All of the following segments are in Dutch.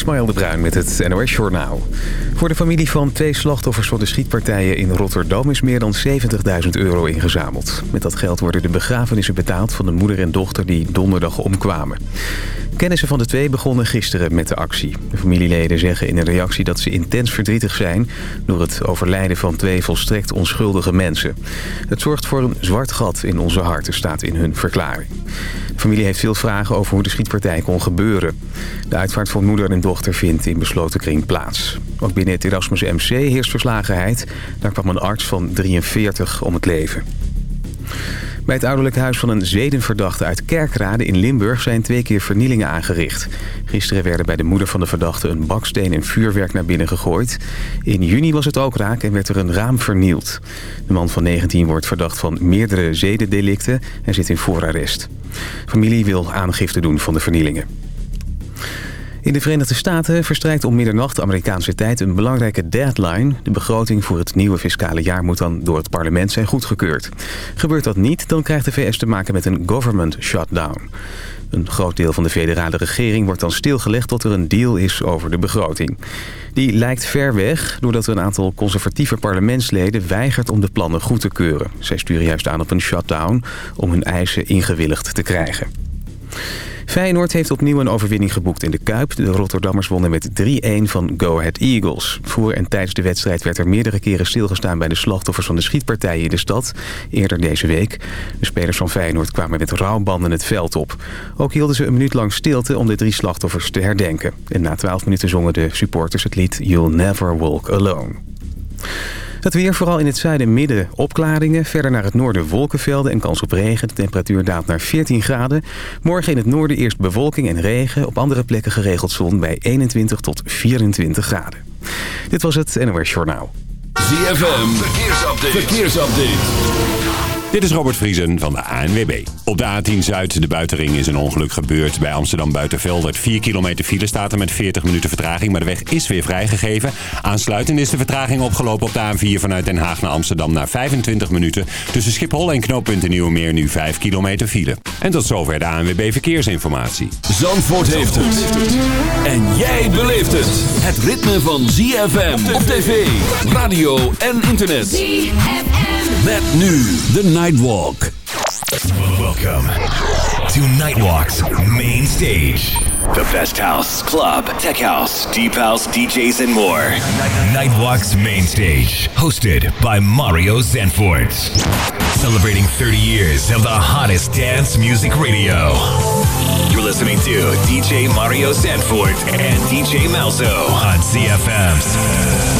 Ismaël de Bruin met het NOS Journaal. Voor de familie van twee slachtoffers van de schietpartijen in Rotterdam... is meer dan 70.000 euro ingezameld. Met dat geld worden de begrafenissen betaald van de moeder en dochter... die donderdag omkwamen. Kennissen van de twee begonnen gisteren met de actie. De familieleden zeggen in een reactie dat ze intens verdrietig zijn... door het overlijden van twee volstrekt onschuldige mensen. Het zorgt voor een zwart gat in onze harten, staat in hun verklaring. De familie heeft veel vragen over hoe de schietpartij kon gebeuren. De uitvaart van moeder en dochter vindt in besloten kring plaats. Ook binnen het Erasmus MC heerst verslagenheid. Daar kwam een arts van 43 om het leven. Bij het ouderlijk huis van een zedenverdachte uit Kerkrade in Limburg zijn twee keer vernielingen aangericht. Gisteren werden bij de moeder van de verdachte een baksteen en vuurwerk naar binnen gegooid. In juni was het ook raak en werd er een raam vernield. De man van 19 wordt verdacht van meerdere zedendelicten en zit in voorarrest. Familie wil aangifte doen van de vernielingen. In de Verenigde Staten verstrijkt om middernacht Amerikaanse tijd een belangrijke deadline. De begroting voor het nieuwe fiscale jaar moet dan door het parlement zijn goedgekeurd. Gebeurt dat niet, dan krijgt de VS te maken met een government shutdown. Een groot deel van de federale regering wordt dan stilgelegd tot er een deal is over de begroting. Die lijkt ver weg doordat een aantal conservatieve parlementsleden weigert om de plannen goed te keuren. Zij sturen juist aan op een shutdown om hun eisen ingewilligd te krijgen. Feyenoord heeft opnieuw een overwinning geboekt in de Kuip. De Rotterdammers wonnen met 3-1 van Go Ahead Eagles. Voor en tijdens de wedstrijd werd er meerdere keren stilgestaan... bij de slachtoffers van de schietpartijen in de stad. Eerder deze week. De spelers van Feyenoord kwamen met rouwbanden het veld op. Ook hielden ze een minuut lang stilte om de drie slachtoffers te herdenken. En na 12 minuten zongen de supporters het lied You'll Never Walk Alone. Het weer vooral in het zuiden en midden opklaringen. Verder naar het noorden wolkenvelden en kans op regen. De temperatuur daalt naar 14 graden. Morgen in het noorden eerst bewolking en regen. Op andere plekken geregeld zon bij 21 tot 24 graden. Dit was het NOS Journaal. ZFM, verkeersupdate. verkeersupdate. Dit is Robert Vriesen van de ANWB. Op de A10 Zuid, de buitenring, is een ongeluk gebeurd. Bij Amsterdam Buitenveldert 4 kilometer file staat er met 40 minuten vertraging. Maar de weg is weer vrijgegeven. Aansluitend is de vertraging opgelopen op de A4 vanuit Den Haag naar Amsterdam naar 25 minuten. Tussen Schiphol en knooppunt Nieuwemeer nu 5 kilometer file. En tot zover de ANWB Verkeersinformatie. Zandvoort heeft het. En jij beleeft het. Het ritme van ZFM op tv, radio en internet. ZFM. Met nu The Nightwalk. Welcome to Nightwalk's main stage. The best house, club, tech house, deep house, DJs, and more. Nightwalk's main stage, hosted by Mario Zanfort. Celebrating 30 years of the hottest dance music radio. You're listening to DJ Mario Zanfort and DJ Malzo on CFM's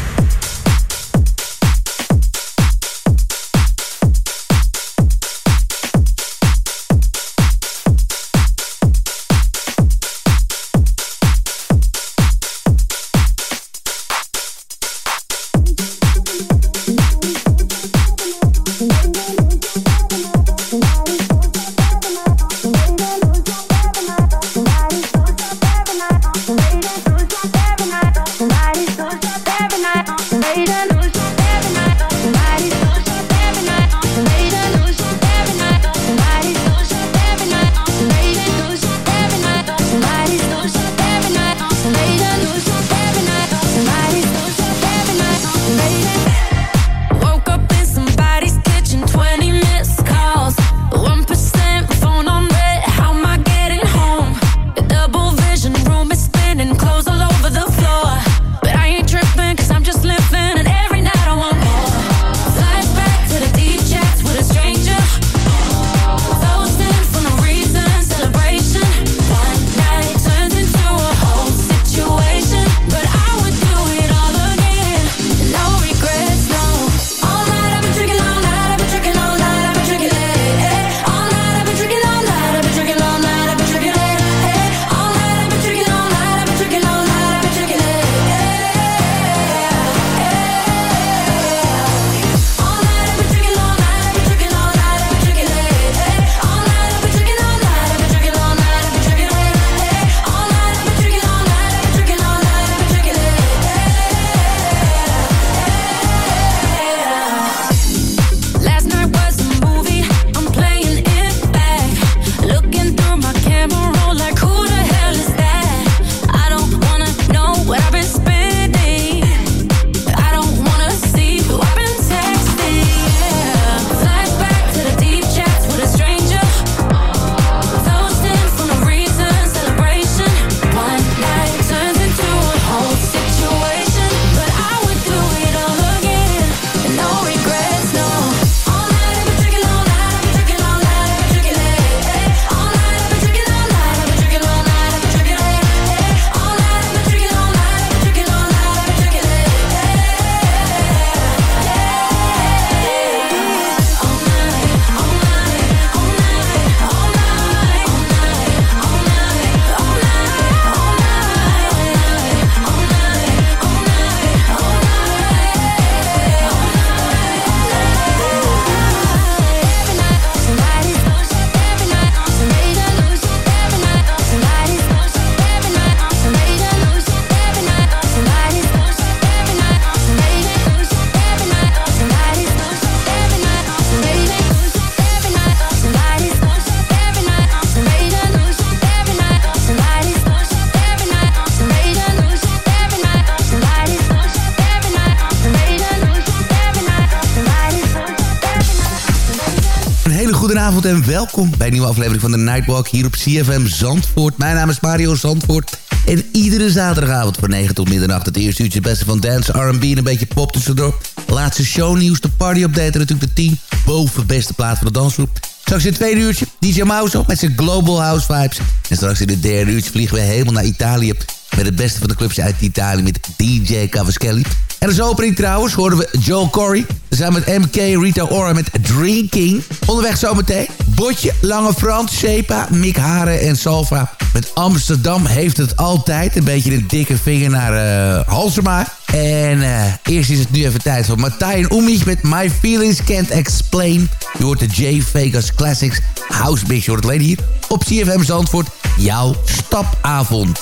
Goedenavond en welkom bij een nieuwe aflevering van de Nightwalk hier op CFM Zandvoort. Mijn naam is Mario Zandvoort. En iedere zaterdagavond van 9 tot middernacht het eerste uurtje het beste van dance, R&B en een beetje pop tussendoor. Laatste shownieuws, de party update en natuurlijk de 10 boven beste plaat van de dansgroep. Straks in het tweede uurtje DJ Mouse met zijn Global House Vibes. En straks in het derde uurtje vliegen we helemaal naar Italië... met het beste van de clubs uit Italië met DJ Cavaschelli. En als opening trouwens hoorden we Joel Corey. Samen met MK, Rita Ora met Drinking. Onderweg zometeen. Botje, Lange Frans, Shepa, Mick Haren en Salva. Met Amsterdam heeft het altijd. Een beetje een dikke vinger naar uh, Halsema. En uh, eerst is het nu even tijd voor Martijn Oemich met My Feelings Can't Explain. Je hoort de J Vegas Classics House Mix. Je hoort het alleen hier op CFM Zandvoort. Jouw stapavond.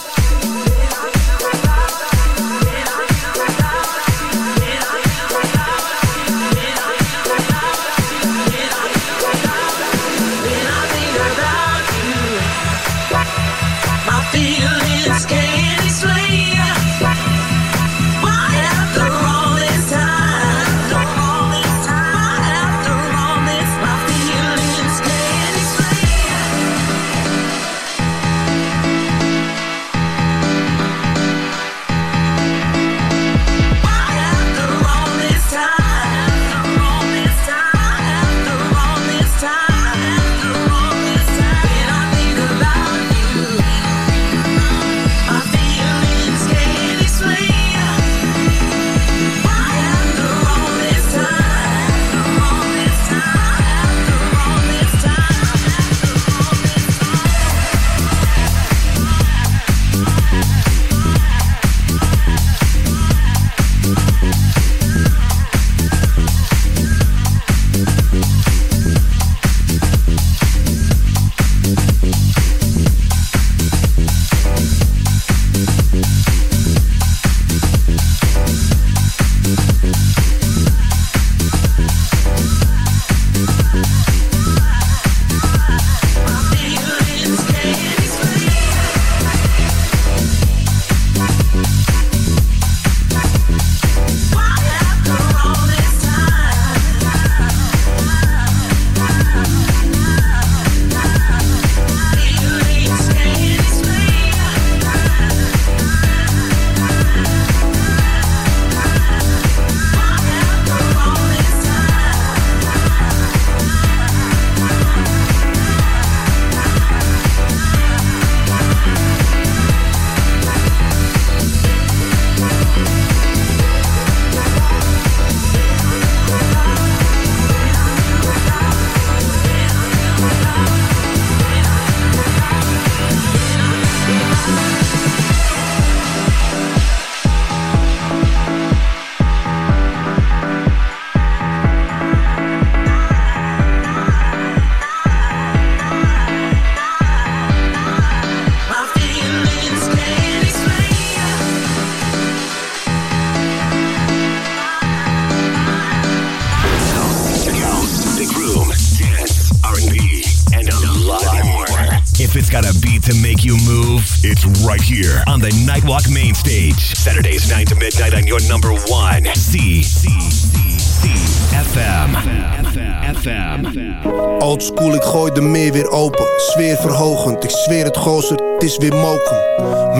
Het is weer moken.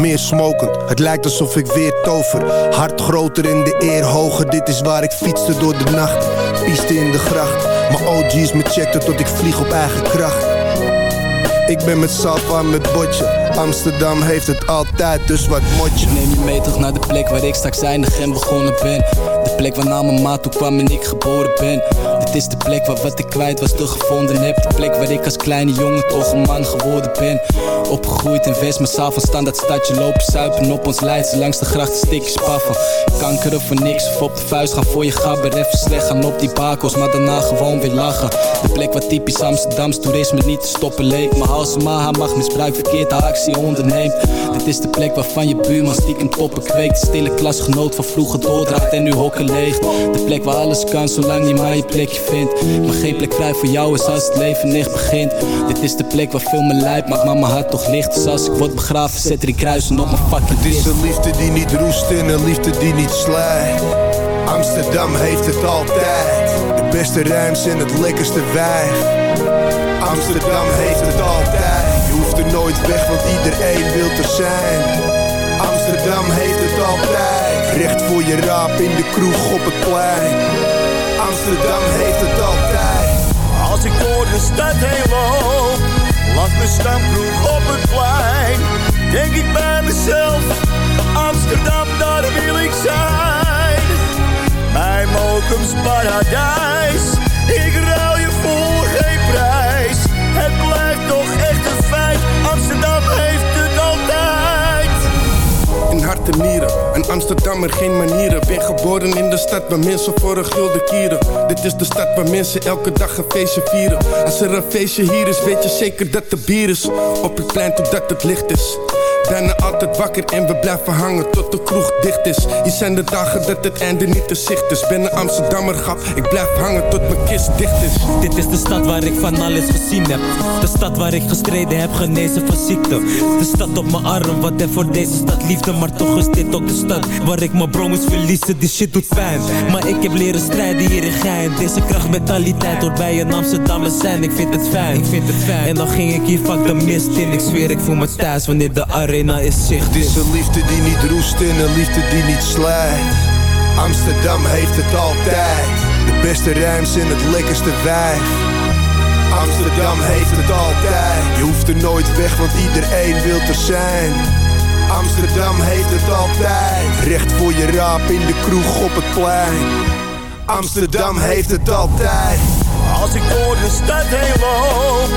Meer smokend, het lijkt alsof ik weer tover. Hart groter in de eer hoger, dit is waar ik fietste door de nacht. Pieste in de gracht, mijn OG's me checkten tot ik vlieg op eigen kracht. Ik ben met Salva met Botje. Amsterdam heeft het altijd, dus wat motje. Neem je mee toch naar de plek waar ik straks eindig en begonnen ben. De plek waar na mijn maat toe kwam en ik geboren ben. Dit is de plek waar wat ik kwijt was teruggevonden heb. De plek waar ik als kleine jongen toch een man geworden ben. Opgegroeid in West, s'avonds staan dat stadje lopen zuipen op ons Leidse langs de grachten stikjes paffen. Kankeren voor niks of op de vuist gaan voor je gabber. Even slecht gaan op die bakels, maar daarna gewoon weer lachen. De plek waar typisch Amsterdams toerisme niet te stoppen leek. Maar als maar mag misbruik verkeerd haar actie onderneemt. Dit is de plek waarvan je buurman stiekem poppen kweekt. Stille klasgenoot van vroeger doordraagt en nu hokken leegt. De plek waar alles kan zolang je maar je plekje vindt. Maar geen plek vrij voor jou is als het leven echt begint. Dit is de plek waar veel mijn lijp maakt, maar mijn hart toch licht. Dus als ik word begraven, zet er die kruisen op mijn fucking Het is een liefde die niet roest en een liefde die niet slijt. Amsterdam heeft het altijd beste rijms en het lekkerste wijf. Amsterdam heeft het altijd. Je hoeft er nooit weg, want iedereen wil er zijn. Amsterdam heeft het altijd. Recht voor je raap in de kroeg op het plein. Amsterdam heeft het altijd. Als ik door de stad heen loop, langs mijn stamkroeg op het plein, denk ik bij mezelf, Amsterdam, daar wil ik zijn. Mijn Mokems paradijs, ik ruil je voor geen prijs. Het blijft toch echt een feit, Amsterdam heeft het altijd. In hart en nieren, een Amsterdammer, geen manieren. Ben geboren in de stad waar mensen voor een gulden kieren. Dit is de stad waar mensen elke dag een feestje vieren. Als er een feestje hier is, weet je zeker dat er bier is. Op het plein totdat het licht is. Bijna altijd wakker en we blijven hangen tot de kroeg dicht is. Hier zijn de dagen dat het einde niet te zicht is. Ben een Amsterdammer, grap, ik blijf hangen tot mijn kist dicht is. Dit is de stad waar ik van alles gezien heb. De stad waar ik gestreden heb, genezen van ziekte. De stad op mijn arm, wat er voor deze stad liefde. Maar toch is dit ook de stad waar ik mijn bro moest verliezen. Die shit doet pijn, maar ik heb leren strijden hier in Gein. Deze krachtmentaliteit hoort bij een Amsterdammer zijn. Ik vind het fijn, ik vind het fijn. En dan ging ik hier fuck de mist in. Ik zweer, ik voel me thuis wanneer de arena is zicht. Het is een liefde die niet roest en een liefde die niet slijt. Amsterdam heeft het altijd. De beste rijms en het lekkerste wijf. Amsterdam heeft het altijd. Je hoeft er nooit weg, want iedereen wil er zijn. Amsterdam heeft het altijd. Recht voor je raap in de kroeg op het plein. Amsterdam heeft het altijd. Als ik door de stad heen loop,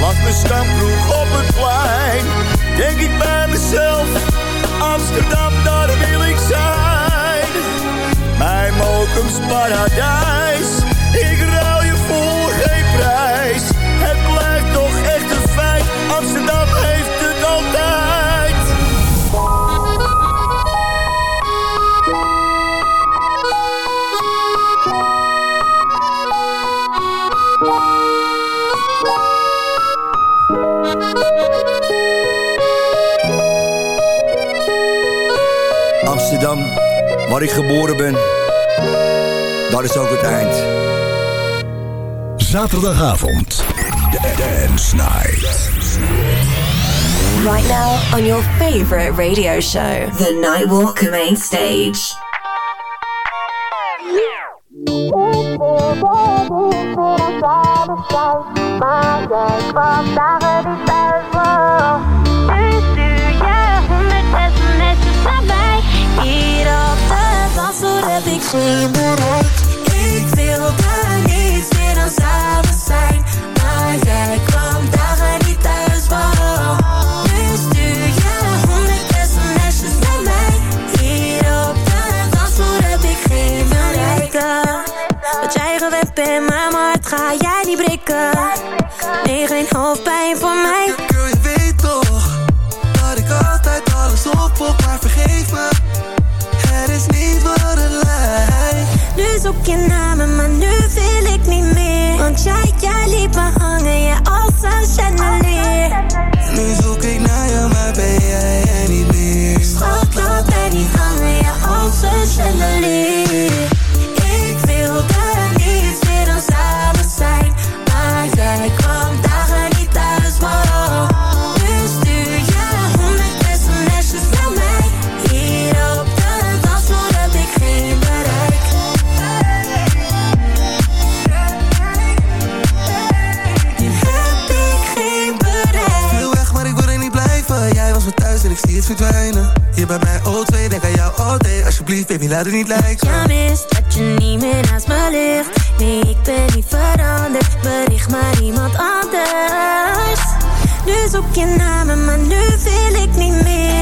langs mijn stamkroeg op het plein, denk ik bij mezelf, Amsterdam, daar wil ik zijn. Mijn Mokems paradijs, waar ik geboren ben, daar is ook het eind. Zaterdagavond. Dance Night. Right now on your favorite radio show, The Nightwalk Main Stage. Ik. Ik wilde niets meer dan samen zijn. Maar jij kwam dagen niet thuis voor. Nu stuur je honderd sms'jes naar mij. Hier op de dansvloer heb ik geen bereik. Wat jij gewend bent, maar mijn hart ga jij niet breken. Nee, geen hoofdpijn voor mij. Girl, je weet toch dat ik altijd alles opvok, maar vergeef. Nu zoek je naar me, maar nu wil ik niet meer. Want jij, jij liet me hangen, ja, als een chandelier. Nu zoek ik naar je, maar ben jij er niet meer. Schat, laat mij niet hangen, ja, als een chandelier. Laat het niet lijken. Ja, mis dat je niet meer naast me ligt. Nee, ik ben niet veranderd. Bericht maar iemand anders. Nu zoek je naar me, maar nu wil ik niet meer.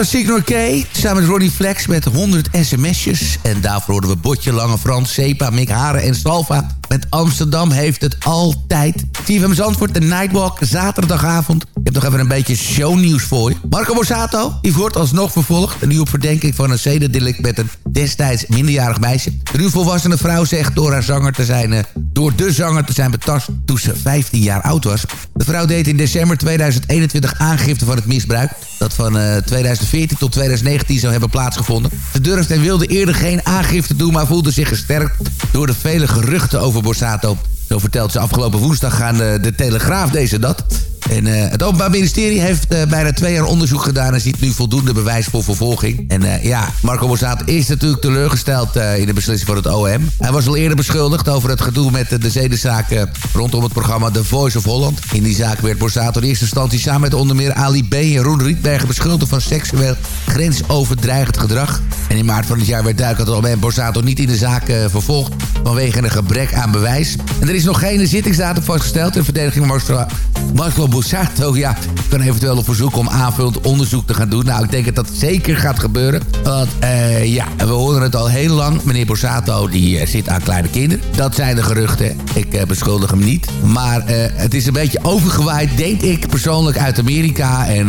Was Signor K. Samen met Ronnie Flex met 100 sms'jes. En daarvoor hoorden we Botje, Lange Frans, Sepa, Mick Haren en Salva. Met Amsterdam heeft het altijd. TVM Zandvoort, de Nightwalk, zaterdagavond. Ik heb nog even een beetje shownieuws voor je. Marco Borsato, die wordt alsnog vervolgd. Nu op verdenking van een zedendelict met een destijds minderjarig meisje. De nu volwassene vrouw zegt door haar zanger te zijn... eh, door de zanger te zijn betast toen ze 15 jaar oud was. De vrouw deed in december 2021 aangifte van het misbruik... dat van eh, 2014 tot 2019 zou hebben plaatsgevonden. Ze durfde en wilde eerder geen aangifte doen... maar voelde zich gesterkt door de vele geruchten over Borsato... Zo vertelt ze afgelopen woensdag aan de, de Telegraaf deze dat. En eh, het Openbaar Ministerie heeft eh, bijna twee jaar onderzoek gedaan... en ziet nu voldoende bewijs voor vervolging. En eh, ja, Marco Borsato is natuurlijk teleurgesteld in de beslissing van het OM. Hij was al eerder beschuldigd over het gedoe met de zedenzaak... rondom het programma The Voice of Holland. In die zaak werd Borsato in eerste instantie samen met onder meer Ali B. en Roen Rietbergen... beschuldigd van seksueel grensoverdragend gedrag. En in maart van het jaar werd duidelijk dat het OM Borsato niet in de zaak vervolgd... vanwege een gebrek aan bewijs. En er is nog geen zittingsdatum vastgesteld. De verdediging Marco, Marco Borsato ja, kan eventueel op verzoek om aanvullend onderzoek te gaan doen. Nou, ik denk dat dat zeker gaat gebeuren. Want eh, ja, we horen het al heel lang. Meneer Borsato die eh, zit aan kleine kinderen. Dat zijn de geruchten. Ik eh, beschuldig hem niet. Maar het is een beetje overgewaaid, denk ik persoonlijk, uit Amerika. En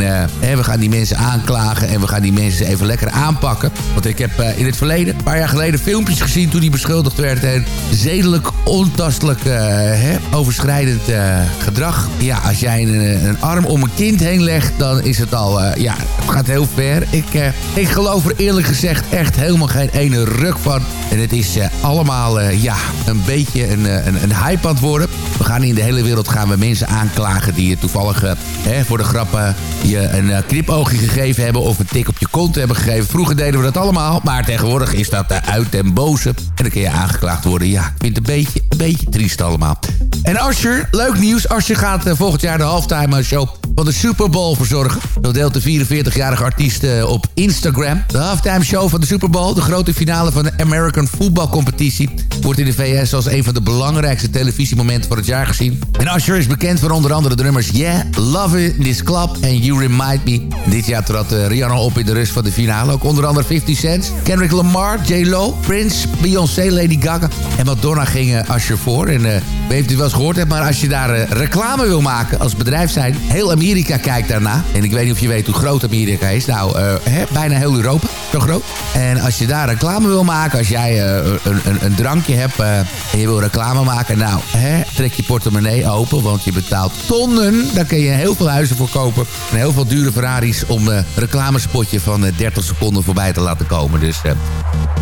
we gaan die mensen aanklagen en we gaan die mensen even lekker aanpakken. Want ik heb in het verleden, een paar jaar geleden, filmpjes gezien toen hij beschuldigd werd. En zedelijk, ontastelijk, eh, overschrijdend eh, gedrag. Ja, als jij een, een arm om een kind heen legt, dan is het al, eh, ja, gaat heel ver. Ik, eh, ik geloof er eerlijk gezegd echt helemaal geen ene ruk van. En het is eh, allemaal, eh, ja, een beetje een, eh, een, een hype aan het worden. We gaan in de hele wereld gaan we mensen aanklagen die je toevallig eh, hè, voor de grappen je een knipoogje gegeven hebben of een tik op je kont hebben gegeven. Vroeger deden we dat allemaal, maar tegenwoordig is dat uit en boze. En dan kun je aangeklaagd worden. Ja, ik vind het een beetje, een beetje triest allemaal. En Usher, leuk nieuws. Usher gaat uh, volgend jaar de halftime show van de Super Bowl verzorgen. Dat deelt de 44-jarige artiest uh, op Instagram. De halftime show van de Super Bowl, de grote finale van de American Football Competitie, wordt in de VS als een van de belangrijkste televisiemomenten van het jaar gezien. En Usher is bekend van onder andere de nummers Yeah, Love It, This Club en You Remind Me. Dit jaar trad uh, Rihanna op in de rust van de finale. Ook onder andere 50 Cent, Kendrick Lamar, J-Lo, Prince, Beyoncé, Lady Gaga en Madonna gingen Usher voor. En uh, we heeft u wel eens gehoord, maar als je daar uh, reclame wil maken als bedrijf zijn, heel Amerika kijkt daarna. En ik weet niet of je weet hoe groot Amerika is. Nou, hè, bijna heel Europa, zo groot. En als je daar reclame wil maken, als jij een, een, een, drankje hebt en je wil reclame maken, nou, hè, trek je portemonnee open, want je betaalt tonnen. Daar kun je heel veel huizen voor kopen en heel veel dure Ferraris om een reclamespotje van 30 seconden voorbij te laten komen. Dus,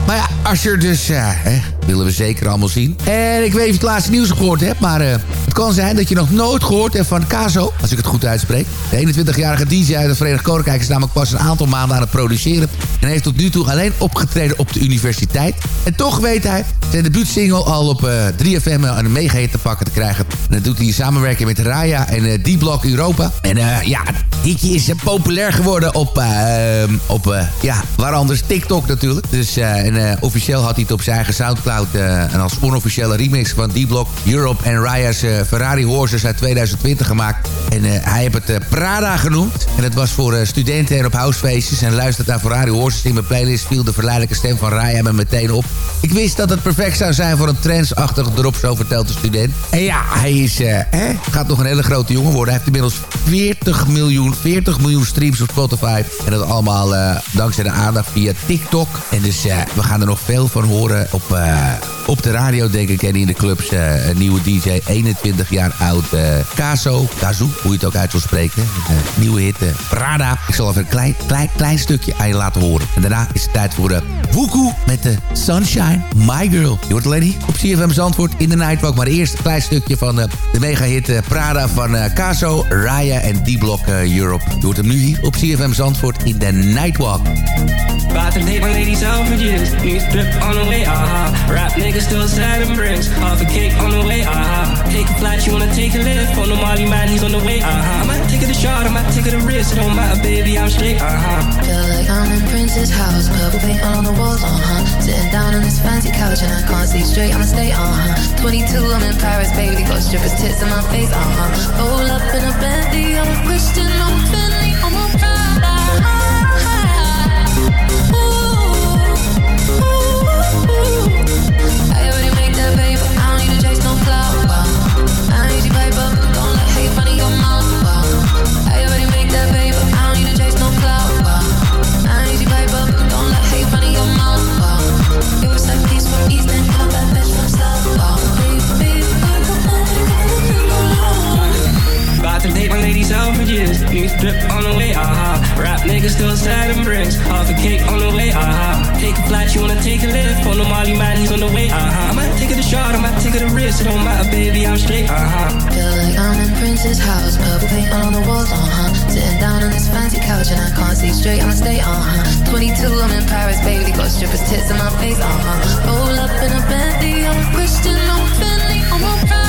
maar ja, als je dus, hè, willen we zeker allemaal zien. En ik weet niet of je het laatste nieuws gehoord hebt, maar uh, het kan zijn dat je nog nooit gehoord hebt van Caso, als ik het goed uitspreek. De 21-jarige DJ uit het Verenigd Koninkrijk is namelijk pas een aantal maanden aan het produceren en heeft tot nu toe alleen opgetreden op de universiteit. En toch weet hij zijn debuutsingle al op uh, 3FM aan een mega te pakken te krijgen. En dat doet hij in samenwerking met Raya en uh, D-Block Europa. En uh, ja, hitje is populair geworden op, op ja, waar anders TikTok natuurlijk. Dus en, officieel had hij het op zijn eigen Soundcloud en als onofficiële remix van D-Block Europe en Raya's uh, Ferrari Horses uit 2020 gemaakt. En uh, hij heeft het Prada genoemd. En het was voor studenten en op housefeestjes. En luistert naar Ferrari Horses in mijn playlist viel de verleidelijke stem van Raya me meteen op. Ik wist dat het perfect zou zijn voor een trendsachtig drop, zo vertelt de student. En ja, hij is, hè, gaat nog een hele grote jongen worden. Hij heeft inmiddels 40 miljoen, 40 miljoen streams op Spotify. En dat allemaal dankzij de aandacht via TikTok. En dus we gaan er nog veel van horen op op de radio, denk ik, en in de clubs. Uh, een nieuwe DJ, 21 jaar oud. Uh, Kazo, Kazu, hoe je het ook uit wil spreken. Uh, nieuwe hit, Prada. Ik zal even een klein, klein, klein stukje aan je laten horen. En daarna is het tijd voor de Woekoe met de Sunshine, My Girl. Je hoort hier op CFM Zandvoort in de Nightwalk. Maar eerst een klein stukje van de mega hit Prada van Kazo, Raya en D-Block Europe. Je hoort hem nu hier op CFM Zandvoort in de Nightwalk. About to take ladies out. New strip on the way, aha. Rap niggas still selling bricks. Half a cake on the way, aha. Take a flight, you wanna take a lift. On the Molly man, he's on the way, aha. I might take it a shot, I might take it a risk. It don't matter, baby, I'm straight, aha. Feel like I'm in Prince's house. Purple paint on the walls, uh huh. Sitting down on this fancy couch and I can't see straight, I'ma stay, uh huh. 22, I'm in Paris, baby. Got strippers' tits in my face, uh huh. Roll up in a Bentley, I'm a Christian, I'm a Bentley, I'm a drip on the way, aha. Uh-huh. Rap niggas still sad bricks. Half a cake on the way, aha. Uh-huh. Take a flight, you wanna take a lift. On the Molly man, he's on the way, aha. Uh-huh. I might take it a shot, I might take it a risk. It don't matter, baby, I'm straight, aha. Feel like I'm in Prince's house. Purple paint on the walls, uh huh. Sitting down on this fancy couch and I can't see straight, I'ma stay, uh huh. 22, I'm in Paris, baby. Got strippers' tits in my face, uh huh. Roll up in a Bentley, I'm Christian, I'm Bentley, I'm a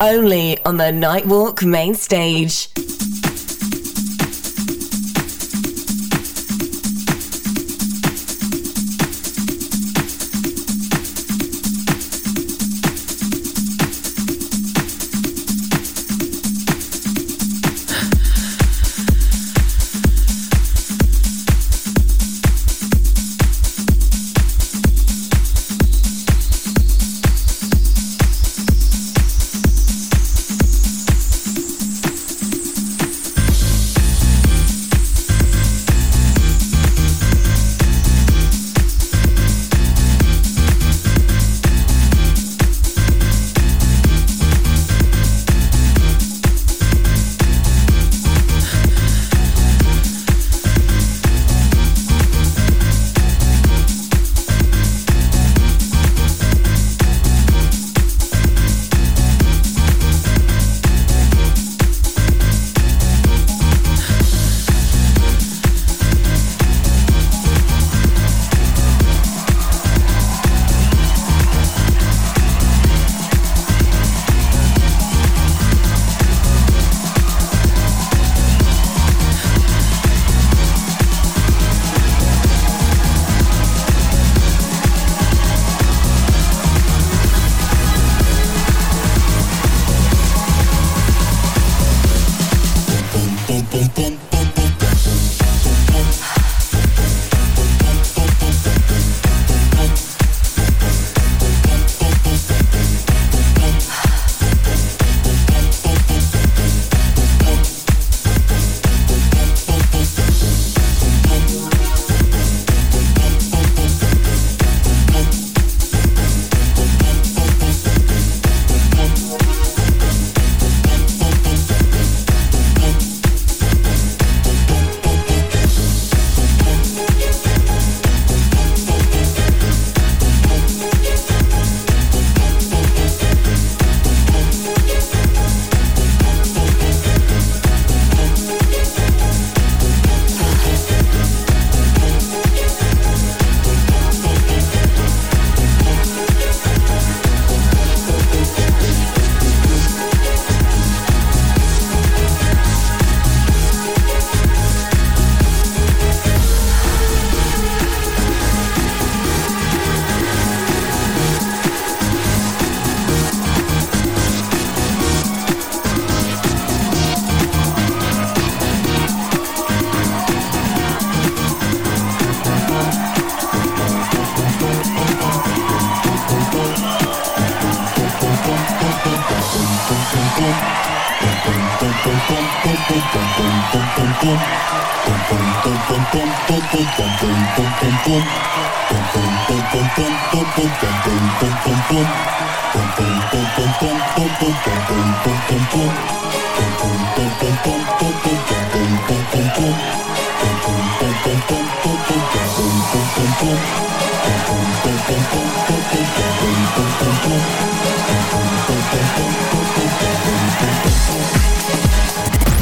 Only on the Nightwalk main stage.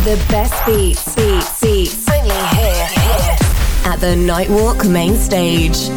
The best beats, beats. At the Nightwalk main stage.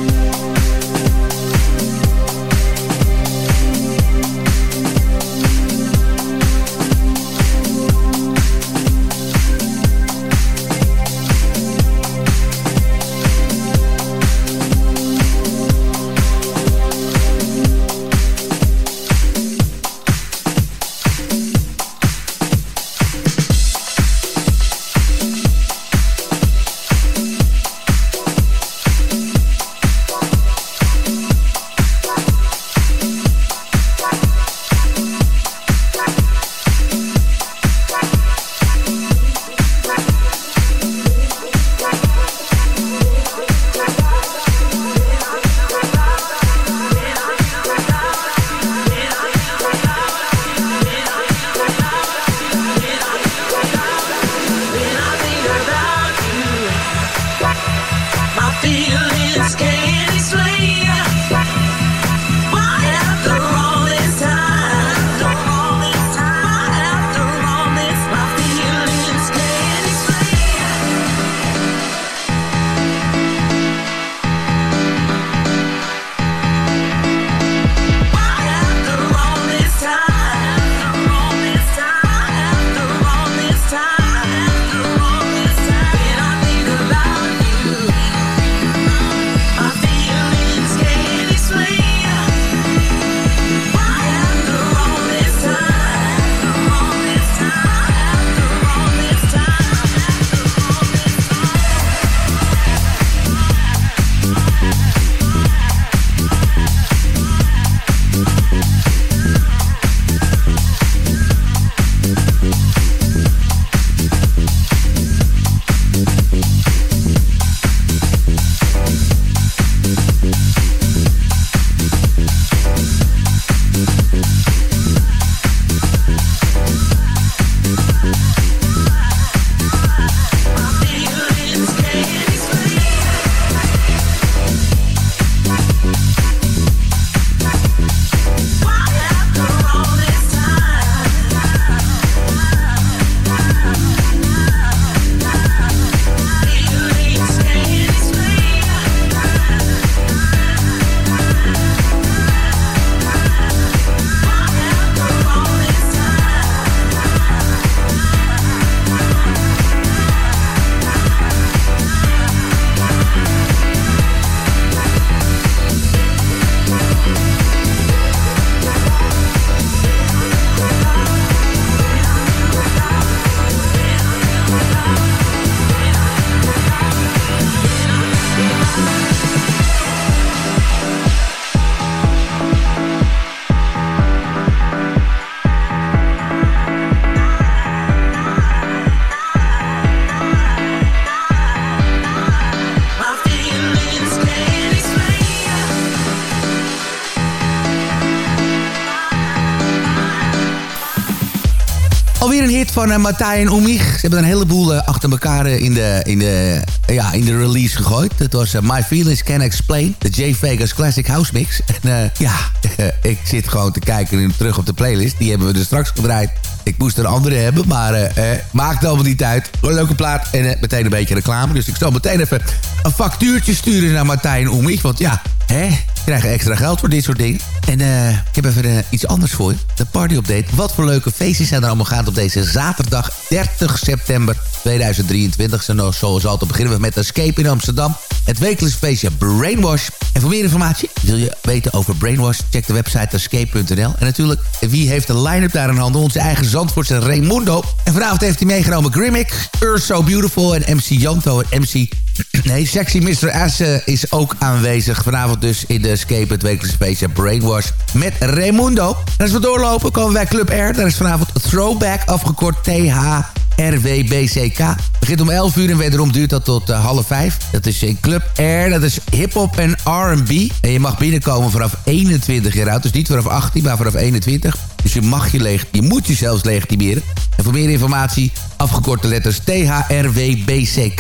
Van uh, Matthij en Oemig. Ze hebben een heleboel uh, achter elkaar uh, in, de, in, de, ja, in de release gegooid. Dat was My Feelings Can Explain. De J Vegas Classic House Mix. En ja, ik zit gewoon te kijken terug op de playlist. Die hebben we er straks gedraaid. Ik moest er andere hebben, maar maakt allemaal niet uit. Een leuke plaat en meteen een beetje reclame. Dus ik zal meteen even een factuurtje sturen naar Martijn en Oemig. Want ja, hè, krijgen extra geld voor dit soort dingen. En uh, ik heb even uh, iets anders voor je. De party update. Wat voor leuke feestjes zijn er allemaal gaan op deze zaterdag 30 september 2023. Zoals altijd beginnen we met Escape in Amsterdam. Het wekelijks feestje Brainwash. En voor meer informatie, wil je weten over Brainwash? Check de website escape.nl. En natuurlijk, wie heeft de line-up daar in handen? Onze eigen Zandvoortse Raimundo. En vanavond heeft hij meegenomen Grimmick, Earth So Beautiful en MC Janto en MC Nee, Sexy Mr. S eh, is ook aanwezig. Vanavond dus in de Escape het wekelijkse feestje Brainwash met Raimundo. En als we doorlopen komen wij Club R. Daar is vanavond Throwback afgekort TH. RWBCK. Begint om 11 uur en wederom duurt dat tot uh, half 5. Dat is in Club R, dat is hip-hop en RB. En je mag binnenkomen vanaf 21 jaar oud. Dus niet vanaf 18, maar vanaf 21. Dus je mag je leeg, je moet je zelfs legitimeren. En voor meer informatie afgekorte letters thrwbck.nl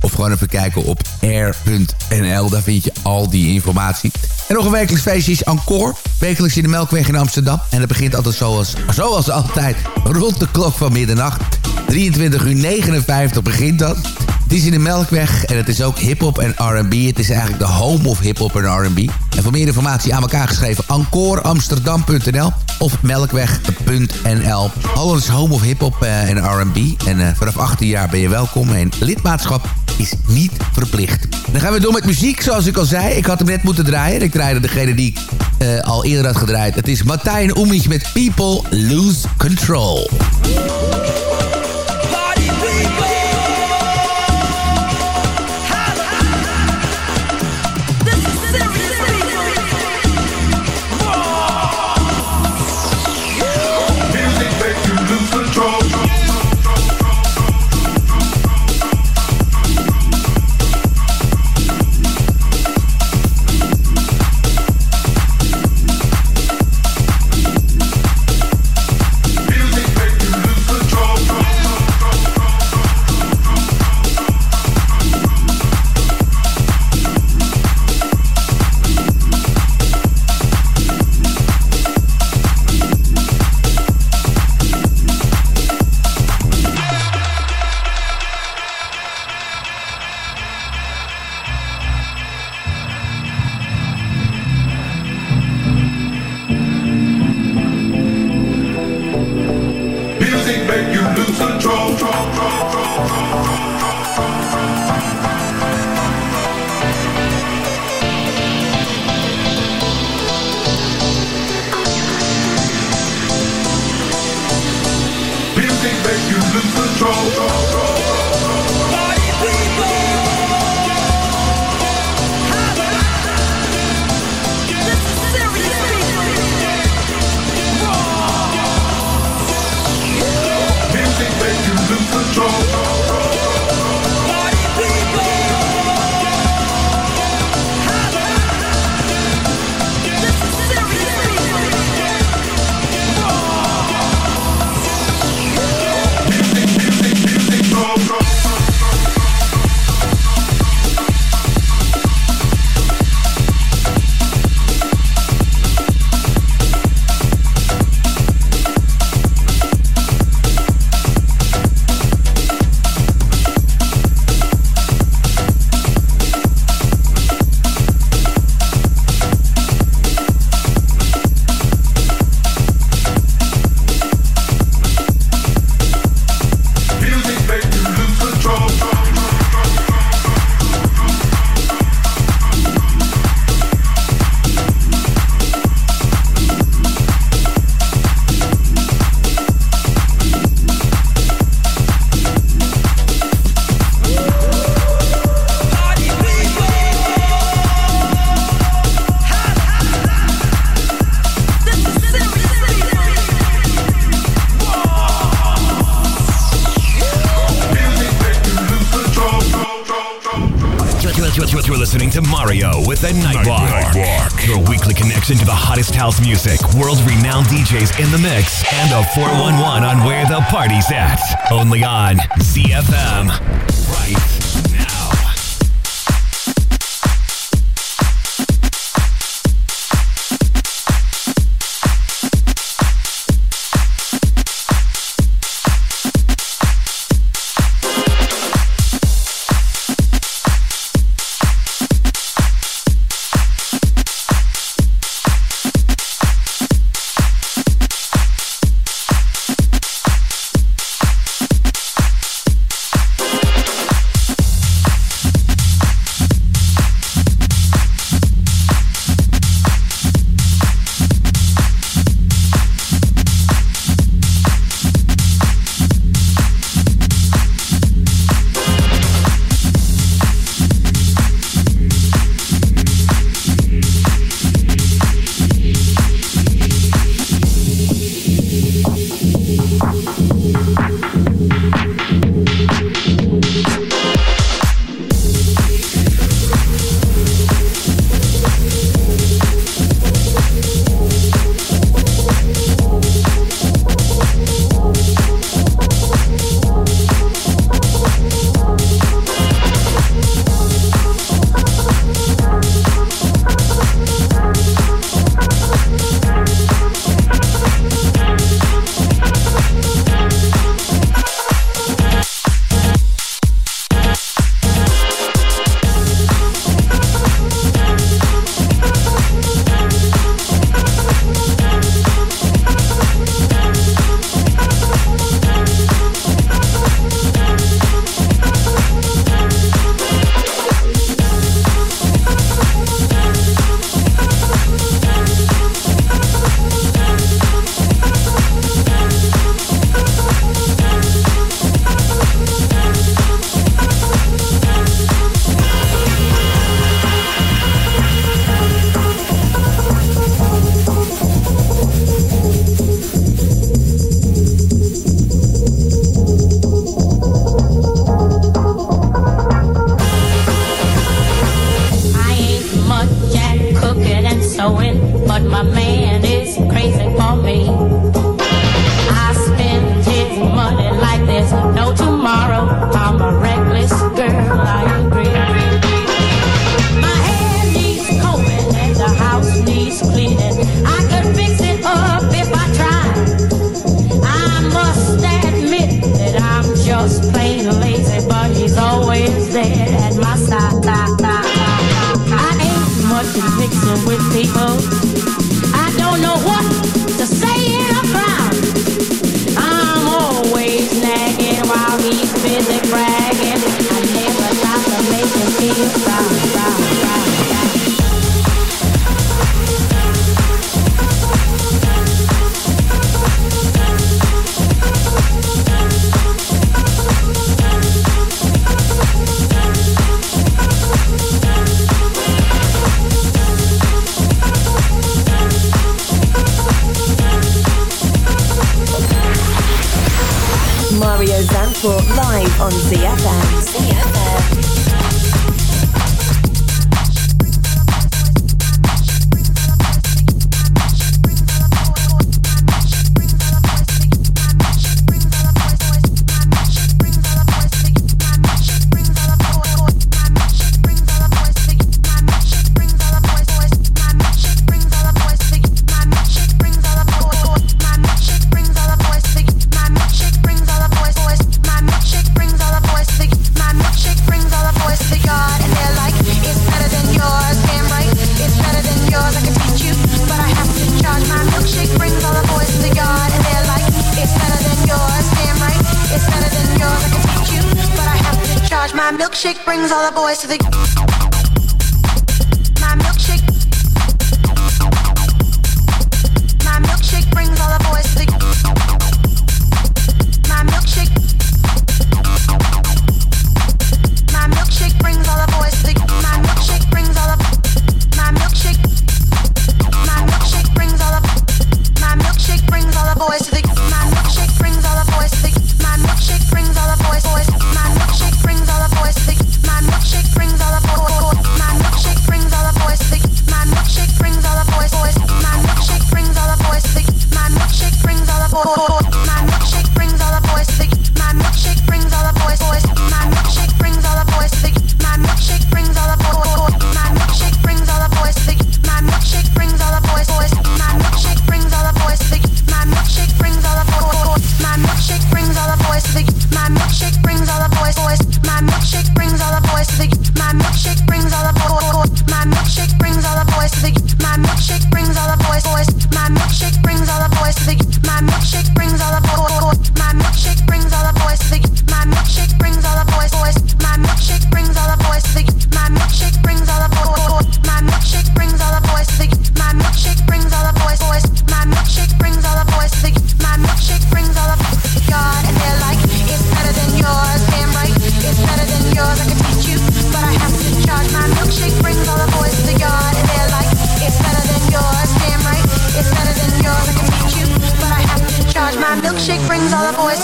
of gewoon even kijken op air.nl. Daar vind je al die informatie. En nog een wekelijks feestje is Encore. Wekelijks in de Melkweg in Amsterdam. En dat begint altijd zoals, zoals altijd rond de klok van middernacht. 23 uur 59 begint dat. Het is in de Melkweg en het is ook hip-hop en RB. Het is eigenlijk de home of hip-hop en RB. En voor meer informatie aan elkaar geschreven: encoreamsterdam.nl of melkweg.nl. Alles home of hip-hop eh, en RB. En uh, vanaf 18 jaar ben je welkom. En lidmaatschap is niet verplicht. Dan gaan we door met muziek, zoals ik al zei. Ik had hem net moeten draaien. Ik draaide degene die ik uh, al eerder had gedraaid. Het is Martijn Oemich met People Lose Control. Party's at. Only on ZFM. Right brings all the boys to the.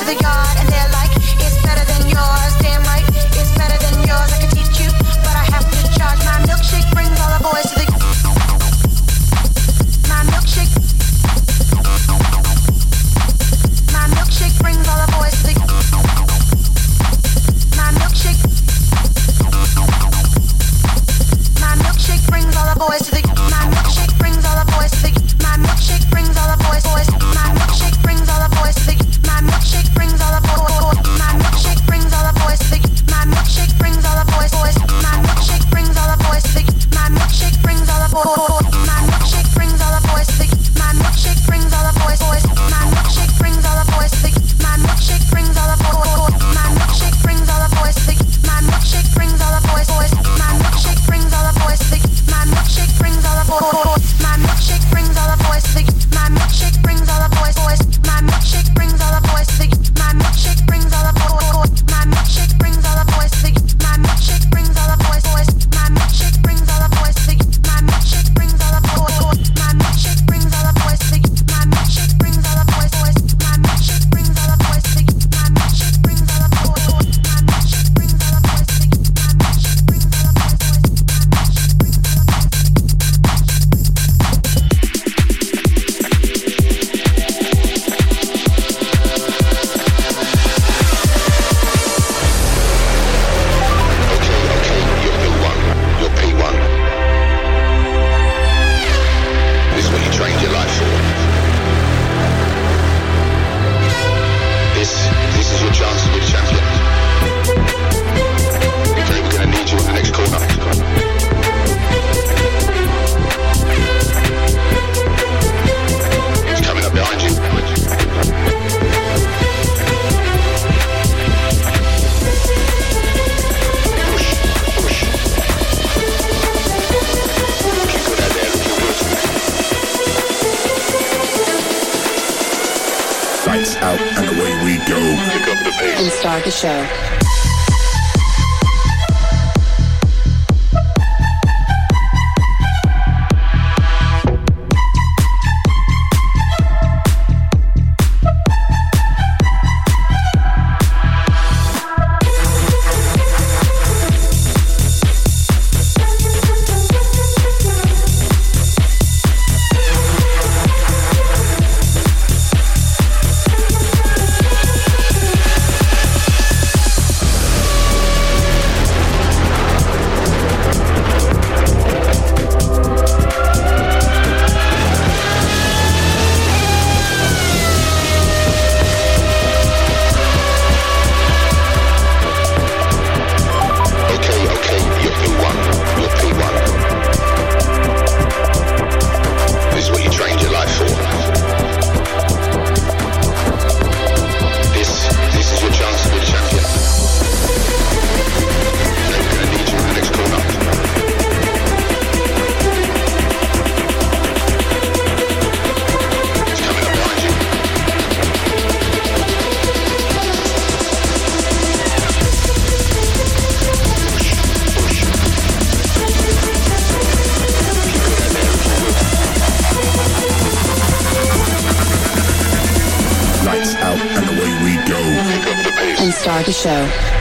The boys to the yard show.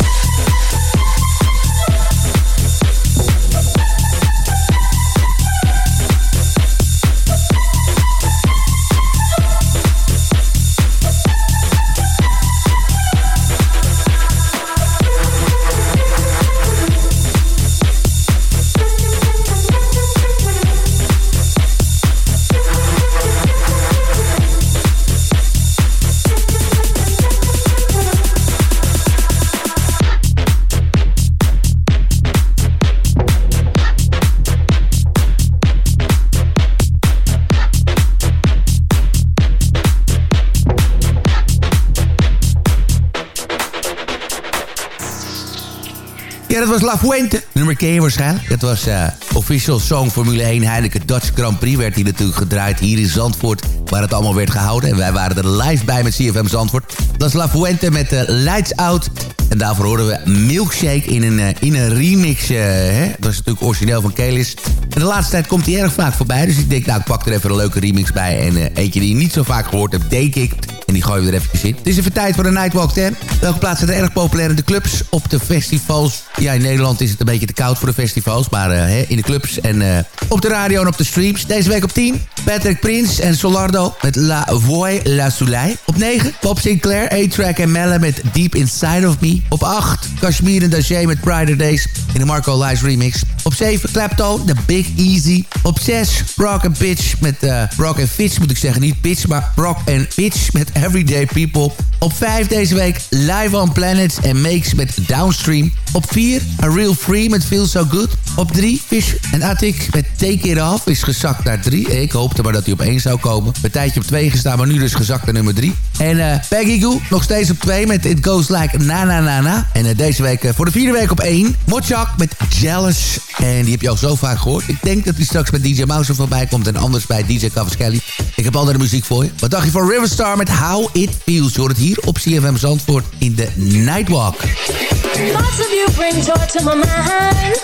La Fuente. Nummer ken je waarschijnlijk. Dat was eh official song Formule 1 Heineken Dutch Grand Prix. Werd hier natuurlijk gedraaid hier in Zandvoort. Waar het allemaal werd gehouden. En wij waren er live bij met CFM Zandvoort. Dat is La Fuente met eh, Lights Out. En daarvoor hoorden we Milkshake in een, eh, in een remix. hè? Dat is natuurlijk origineel van Kelis. En de laatste tijd komt hij erg vaak voorbij. Dus ik denk, nou, ik pak er even een leuke remix bij. En eentje die je niet zo vaak gehoord hebt, denk ik. En die gooien we er even in. Het is even tijd voor de Nightwalk 10. Welke plaatsen zijn er erg populair in de clubs? Op de festivals. Ja, in Nederland is het een beetje te koud voor de festivals. Maar hè, in de clubs en eh, op de radio en op de streams. Deze week op 10. Patrick Prince en Solardo met La Voix La Soleil. Op 9. Bob Sinclair, A-Track en Melle met Deep Inside of Me. Op 8. Kashmir en Daché met Brighter Days in de Marco Live remix. Op 7. Clapton, The Big Easy. Op 6. Brock and Pitch met uh, Brock and Fitch moet ik zeggen. Niet Pitch, maar Brock and Pitch met Everyday People. Op 5 deze week Live on Planets en Makes met Downstream. Op 4 A Real Free met Feel So Good. Op 3 Fish en Attic met Take It Off is gezakt naar 3. Ik hoopte maar dat hij op 1 zou komen. Een tijdje op 2 gestaan, maar nu dus gezakt naar nummer 3. En eh, Peggy Goo nog steeds op 2 met It Goes Like Na Na Na Na. En eh, deze week eh, voor de vierde week op 1 Mochak met Jealous. En die heb je al zo vaak gehoord. Ik denk dat hij straks met DJ Mouse voorbij komt en anders bij DJ Cavaschelli. Ik heb de muziek voor je. Wat dacht je van Riverstar met How It Feels? Je hoort het hier op CFM Zandvoort in de Nightwalk. Thoughts of you bring joy to my mind.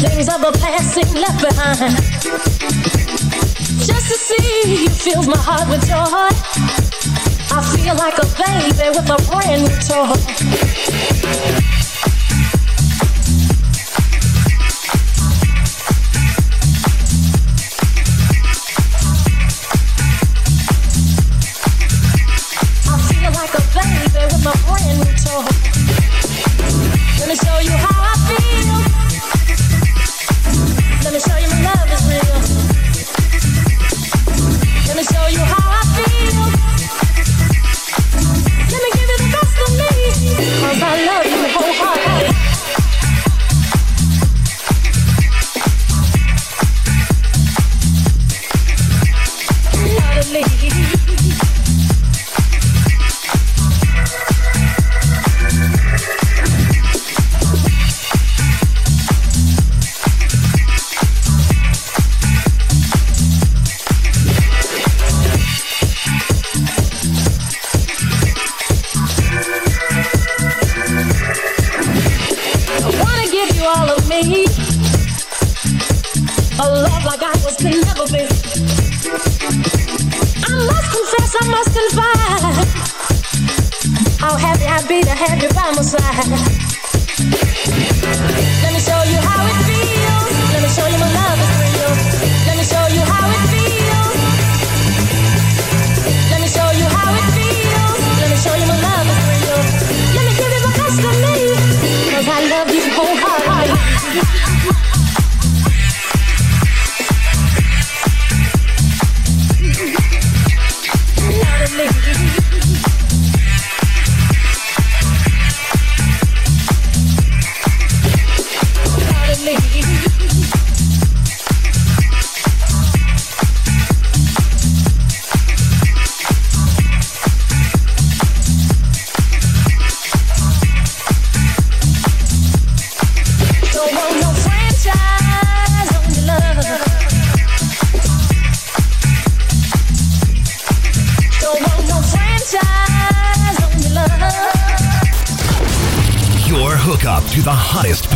Things left behind. Just to see you fills my heart with joy. I feel like a baby with a brand new toy. I feel like a baby with a brand new toy. Let me show you how I feel. Let me show you my love is real me show you how I feel. Let me give you the best of I love you. Wholeheartedly. How happy I'd be to have you by my side. Let me show you how it feels. Let me show you my love.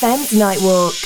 FM's Nightwalk.